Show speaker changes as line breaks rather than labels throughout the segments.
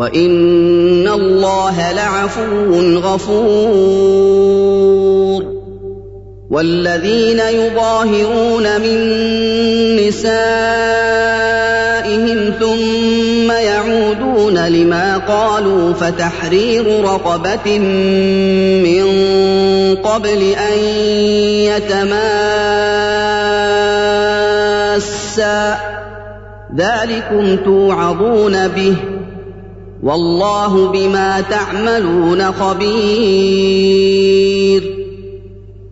وان الله لعفو غفور والذين يظاهرون من نسائهم ثم يعودون لما قالوا فتحرير رقبه من قبل ان يتماسا ذلكم توعظون به والله بما تعملون خبير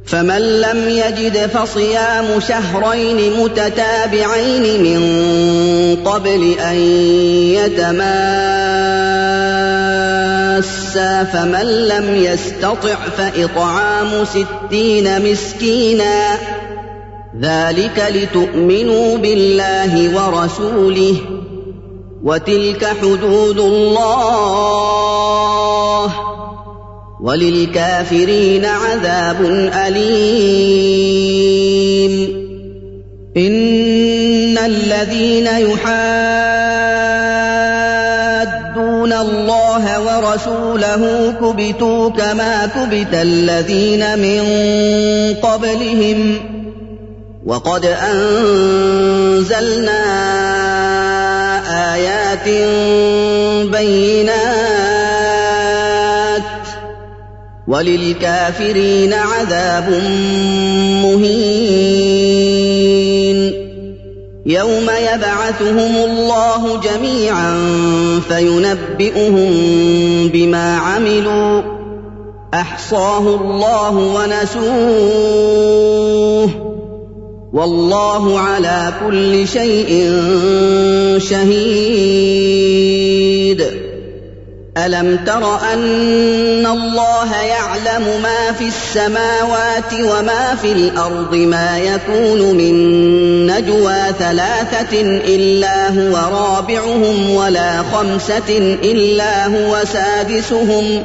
فمن لم يجد فصيام شهرين متتابعين من قبل ان يتماسا فمن لم يستطع فاطعام ستين مسكينا ذلك لتؤمنوا بالله ورسوله وتلك حدود الله وللكافرين عذاب اليم ان الذين يحادون الله ورسوله كبتوا كما كبت الذين من قبلهم وقد انزلنا آيات بينات وللكافرين عذاب مهين يوم يبعثهم الله جميعا فينبئهم بما عملوا احصاه الله ونسوه والله على كل شيء شهيد الم تر ان الله يعلم ما في السماوات وما في الارض ما يكون من نجوى ثلاثه الا هو رابعهم ولا خمسه الا هو سادسهم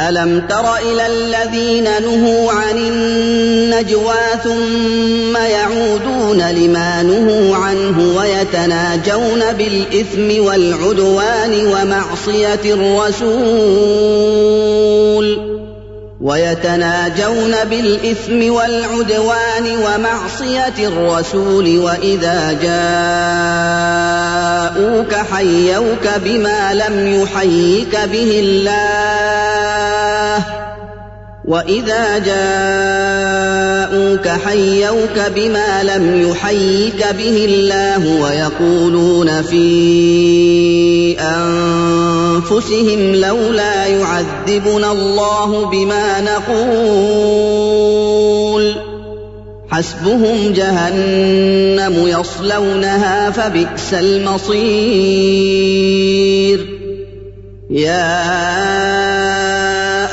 الم تر الى الذين نهوا عن النجوى ثم يعودون لما نهوا عنه ويتناجون بالاثم والعدوان ومعصيه الرسول ويتناجون بالاثم والعدوان ومعصيه الرسول واذا جاءوك حيوك بما لم يحيك به الله واذا جاءوك حيوك بما لم يحيك به الله ويقولون في انفسهم لولا يعذبنا الله بما نقول حسبهم جهنم يصلونها فبئس المصير يا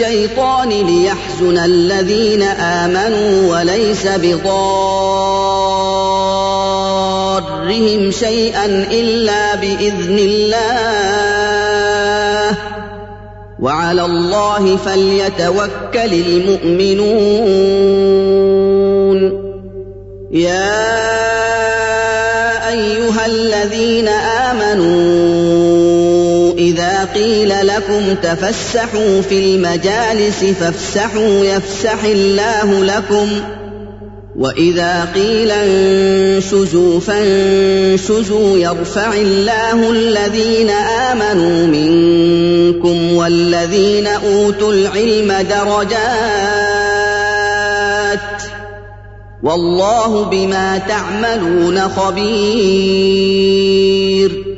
الشيطان ليحزن الذين امنوا وليس بضارهم شيئا الا باذن الله وعلى الله فليتوكل المؤمنون يا ايها الذين امنوا قيل لكم تفسحوا في المجالس فافسحوا يفسح الله لكم واذا قيل انشزوا فانشزوا يرفع الله الذين امنوا منكم والذين اوتوا العلم درجات والله بما تعملون خبير